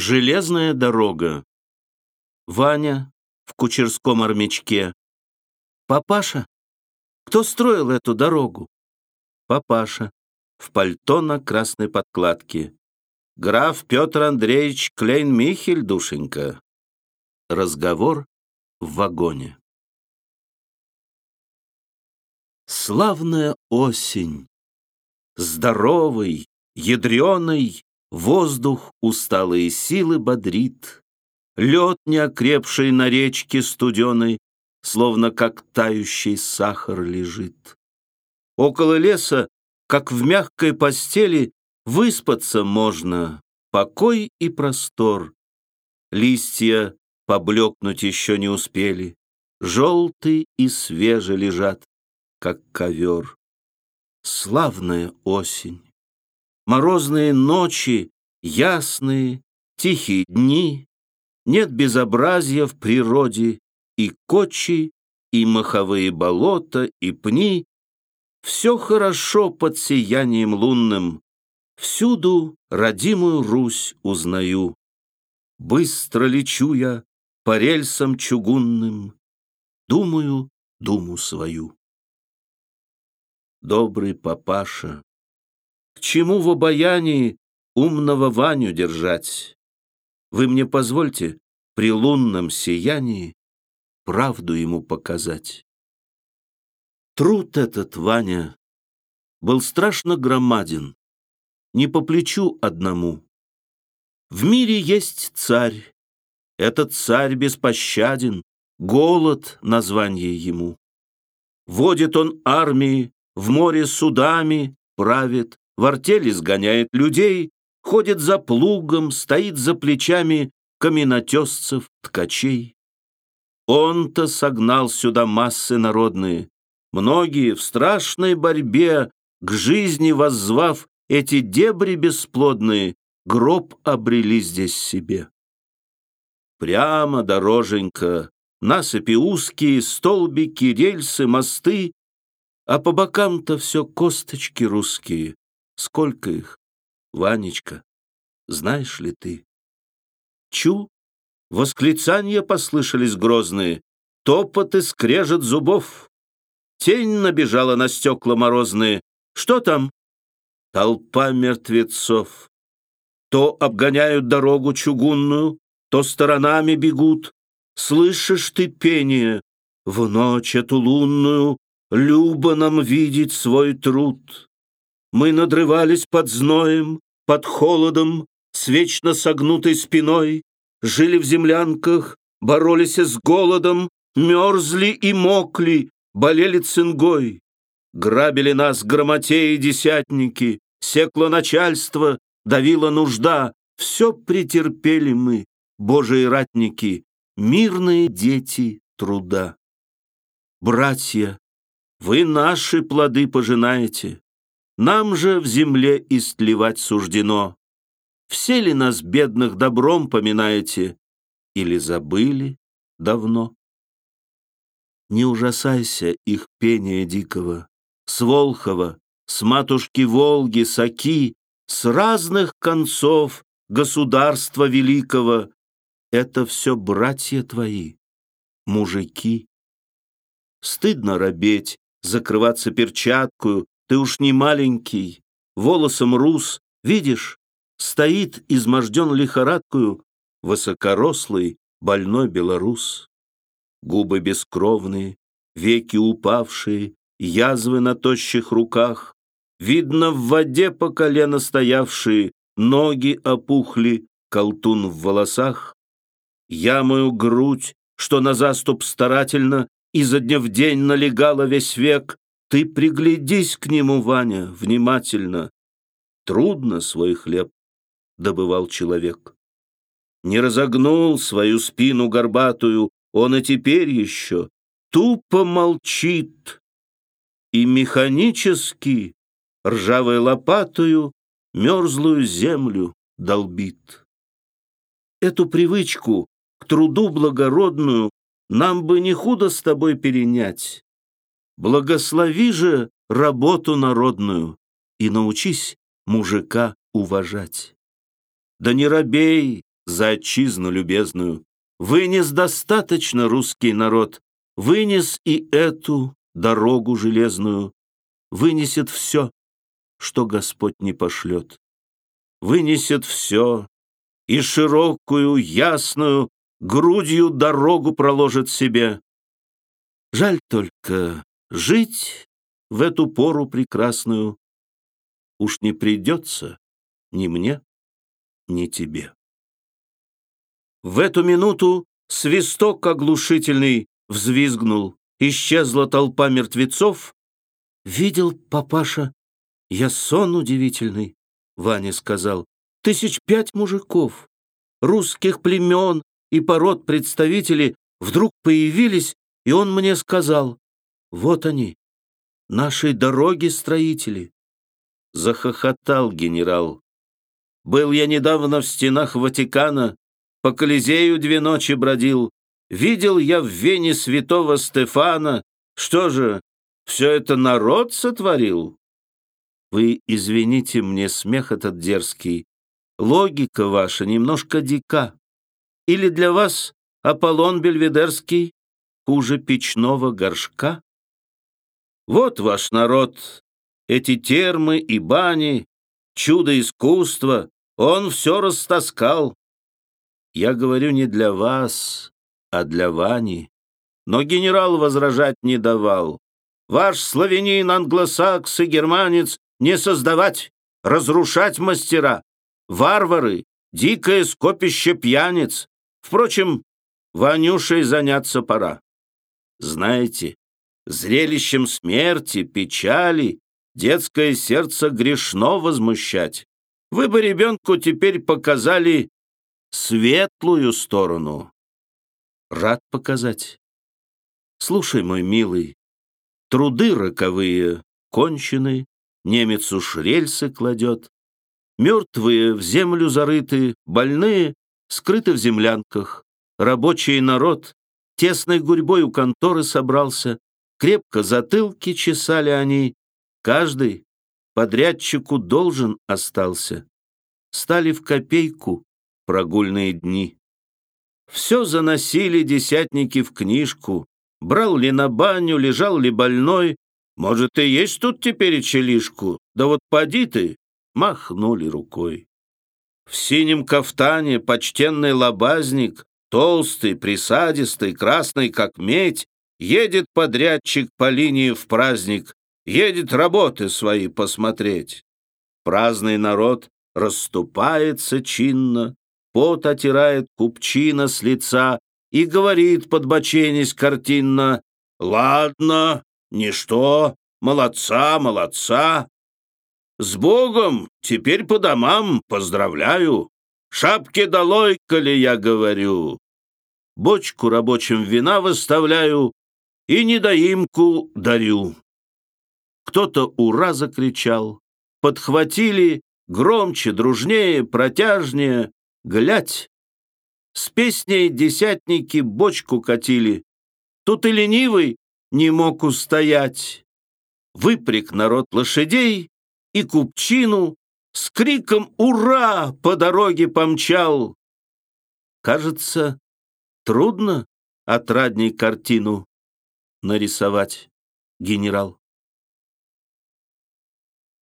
Железная дорога. Ваня в кучерском армячке. Папаша, кто строил эту дорогу? Папаша в пальто на красной подкладке. Граф Петр Андреевич Клейн-Михель, душенька. Разговор в вагоне. Славная осень, здоровый, ядреный, Воздух усталые силы бодрит, Лед, неокрепший на речке студеной, Словно как тающий сахар лежит. Около леса, как в мягкой постели, Выспаться можно, покой и простор. Листья поблекнуть еще не успели, Желтые и свеже лежат, как ковер. Славная осень! Морозные ночи, ясные, тихие дни, Нет безобразия в природе, и кочи, и маховые болота, и пни. Все хорошо под сиянием лунным, Всюду родимую Русь узнаю. Быстро лечу я по рельсам чугунным, Думаю думу свою. Добрый папаша, к чему в обаянии умного Ваню держать? Вы мне позвольте при лунном сиянии правду ему показать. Труд этот, Ваня, был страшно громаден, не по плечу одному. В мире есть царь, этот царь беспощаден, голод название ему. Водит он армии, в море судами правит, в артели сгоняет людей, ходит за плугом, стоит за плечами каменотесцев, ткачей. Он-то согнал сюда массы народные, многие в страшной борьбе, к жизни воззвав эти дебри бесплодные, гроб обрели здесь себе. Прямо дороженька, насыпи узкие, столбики, рельсы, мосты, а по бокам-то все косточки русские, Сколько их? Ванечка, знаешь ли ты? Чу! Восклицания послышались грозные, топот и скрежет зубов. Тень набежала на стекла морозные. Что там? Толпа мертвецов. То обгоняют дорогу чугунную, то сторонами бегут. Слышишь ты пение? В ночь эту лунную Любо нам видеть свой труд. Мы надрывались под зноем, под холодом, с вечно согнутой спиной, жили в землянках, боролись с голодом, мерзли и мокли, болели цингой. Грабили нас грамотеи десятники, секло начальство, давила нужда, все претерпели мы, божьи ратники, мирные дети труда. Братья, вы наши плоды пожинаете, нам же в земле истлевать суждено. Все ли нас, бедных, добром поминаете? Или забыли давно? Не ужасайся их пения дикого, С Волхова, с матушки Волги, Саки, С разных концов государства великого. Это все братья твои, мужики. Стыдно робеть, закрываться перчаткою, ты уж не маленький, волосом рус, видишь, стоит изможден лихорадкою высокорослый, больной белорус. Губы бескровные, веки упавшие, язвы на тощих руках, видно в воде по колено стоявшие, ноги опухли, колтун в волосах. Я мою грудь, что на заступ старательно изо дня в день налегала весь век, ты приглядись к нему, Ваня, внимательно. Трудно свой хлеб добывал человек. Не разогнул свою спину горбатую, он и теперь еще тупо молчит и механически, ржавой лопатою, мерзлую землю долбит. Эту привычку к труду благородную нам бы не худо с тобой перенять. Благослови же работу народную и научись мужика уважать. Да не робей, за отчизну любезную. Вынес достаточно русский народ, вынес и эту дорогу железную, вынесет все, что Господь не пошлет. Вынесет все, и широкую, ясную, грудью дорогу проложит себе. Жаль только жить в эту пору прекрасную уж не придется ни мне, ни тебе. В эту минуту свисток оглушительный взвизгнул, исчезла толпа мертвецов. Видел папаша, я сон удивительный, Ваня сказал, тысяч пять мужиков, русских племен и пород представители вдруг появились, и он мне сказал, вот они, нашей дороги строители. Захохотал генерал. Был я недавно в стенах Ватикана, по Колизею две ночи бродил. Видел я в Вене святого Стефана. Что же, все это народ сотворил? Вы извините мне смех этот дерзкий. Логика ваша немножко дика. Или для вас Аполлон Бельведерский хуже печного горшка? Вот ваш народ, эти термы и бани, чудо искусства, он все растаскал. Я говорю не для вас, а для Вани. Но генерал возражать не давал. Ваш славянин, англосакс и германец не создавать, разрушать мастера. Варвары, дикое скопище пьяниц. Впрочем, Ванюшей заняться пора. Знаете, зрелищем смерти, печали детское сердце грешно возмущать. Вы бы ребенку теперь показали светлую сторону. Рад показать. Слушай, мой милый, труды роковые кончены, немец уж рельсы кладет. Мертвые в землю зарыты, больные скрыты в землянках. Рабочий народ тесной гурьбой у конторы собрался, крепко затылки чесали они, каждый подрядчику должен остался. Стали в копейку прогульные дни. Все заносили десятники в книжку, брал ли на баню, лежал ли больной, может, и есть тут теперь челишку, да вот поди ты, махнули рукой. В синем кафтане почтенный лобазник, толстый, присадистый, красный, как медь, едет подрядчик по линии в праздник, едет работы свои посмотреть. Праздный народ расступается чинно, пот отирает купчина с лица и говорит, подбоченясь картинно, «Ладно, ничто, молодца, молодца. С Богом, теперь по домам поздравляю. Шапки долой, коли я говорю. Бочку рабочим вина выставляю и недоимку дарю. Кто-то «Ура!» закричал. Подхватили громче, дружнее, протяжнее. Глядь! С песней десятники бочку катили. Тут и ленивый не мог устоять. Выпряг народ лошадей и купчину с криком «Ура!» по дороге помчал. Кажется, трудно отрадней картину нарисовать, генерал.